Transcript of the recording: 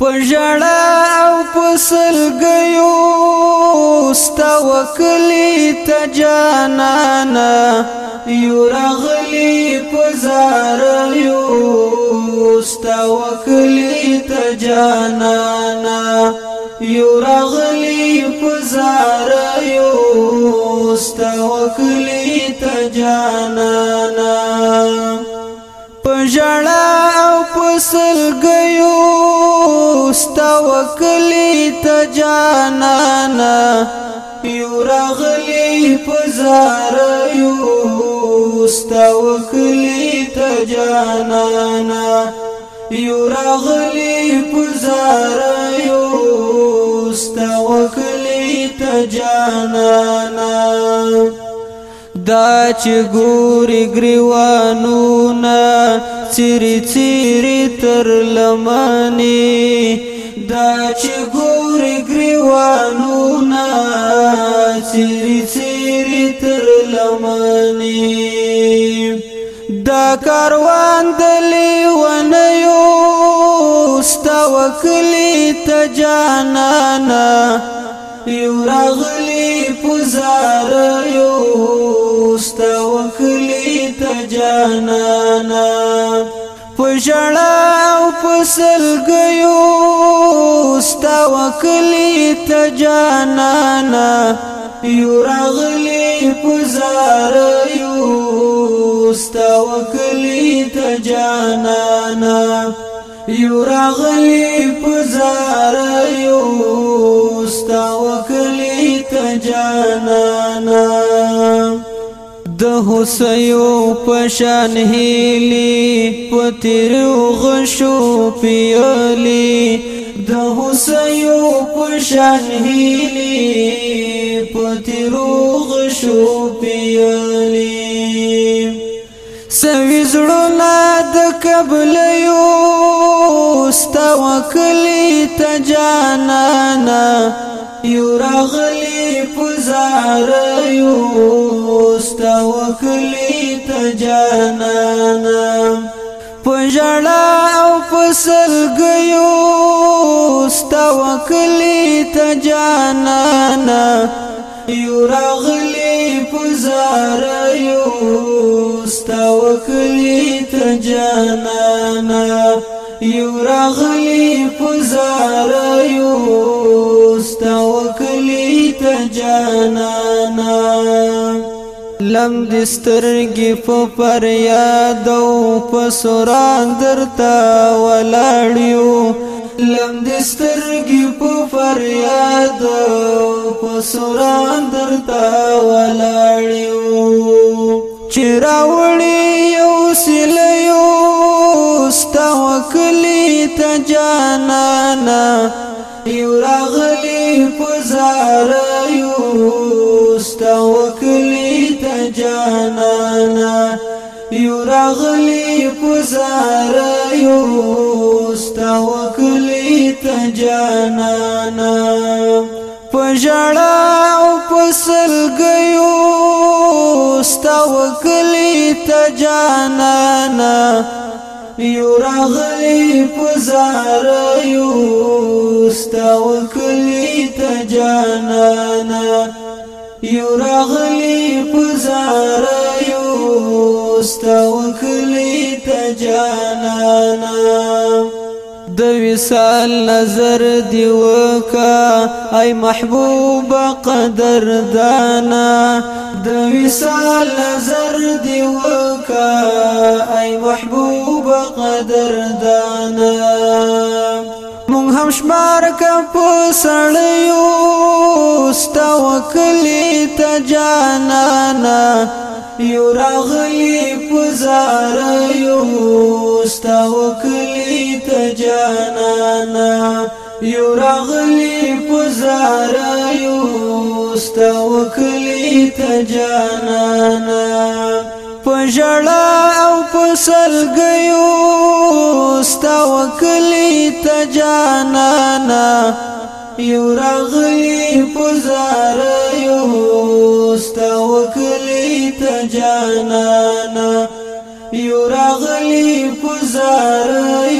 پژړا او پسلګیو ستا وکلی ته جانانا یو راغلی پزار یو ستا وکلی ته جانانا یو راغلی پزار یو ستا وکلی ته جانانا پژړا او پسلګیو ستا وکلی ته جانانا یو راغلی پزار یو ستا وکلی ته جانانا یو راغلی پزار یو ستا وکلی ته جانانا دا چې ګوري ګریوانونه چری چری تر لمانی دا چې ګور ګریوانو نا چری چری تر لمانی دا کاروان دلی ونیو ستا وکلی ته جانانا یو راغلی پزارای جانانا پژړا او پسلګیو ستا وکلی ته جانانا یو راغلی پزاریو ستا وکلی ته جانانا یو راغلی پزاریو حسیو پشان هیلی پتیر غشو پیالی د حسیو پشان هیلی پتیر غشو پیالی سوی زړونه د قبلیو استوکلی تجانانا یو راغلی پزاریو ستا وکلی ته جانانا پژړا او پسلګیو ستا وکلی ته جانانا یو راغلی پزاریو ستا وکلی ته جانانا یو راغلی پزاریو ستا وکلی ته جانانا لم دسترګي په پر یاد او په سوران درتا ولاړیو لم دسترګي په پر یاد او په سوران درتا ولاړیو چراوړي یو سلیو ستوکلی ته جانانا یو راغلی په زار یو ستو راغلی پزارایو ستا وکلی ته جانانا پژړا او پسلګیو ستا وکلی ته جانانا یو راغلی پزارایو ستا وکلی ته جانانا یو راغلی پزارایو واخلی تا د وصال نظر دی وکا ای محبوب قدر دانا د وصال نظر دی وکا ای محبوب قدر دانا مونږ هم شمار کا پسړیو ست یو راغلی پزار یو استاو کلی ته جانانا یو راغلی پزار یو استاو کلی ته جانانا پژړا او پسلګیو استاو کلی ته جانانا یو راغلی پزار یو استوکلی ته جانانا یو راغلی پزار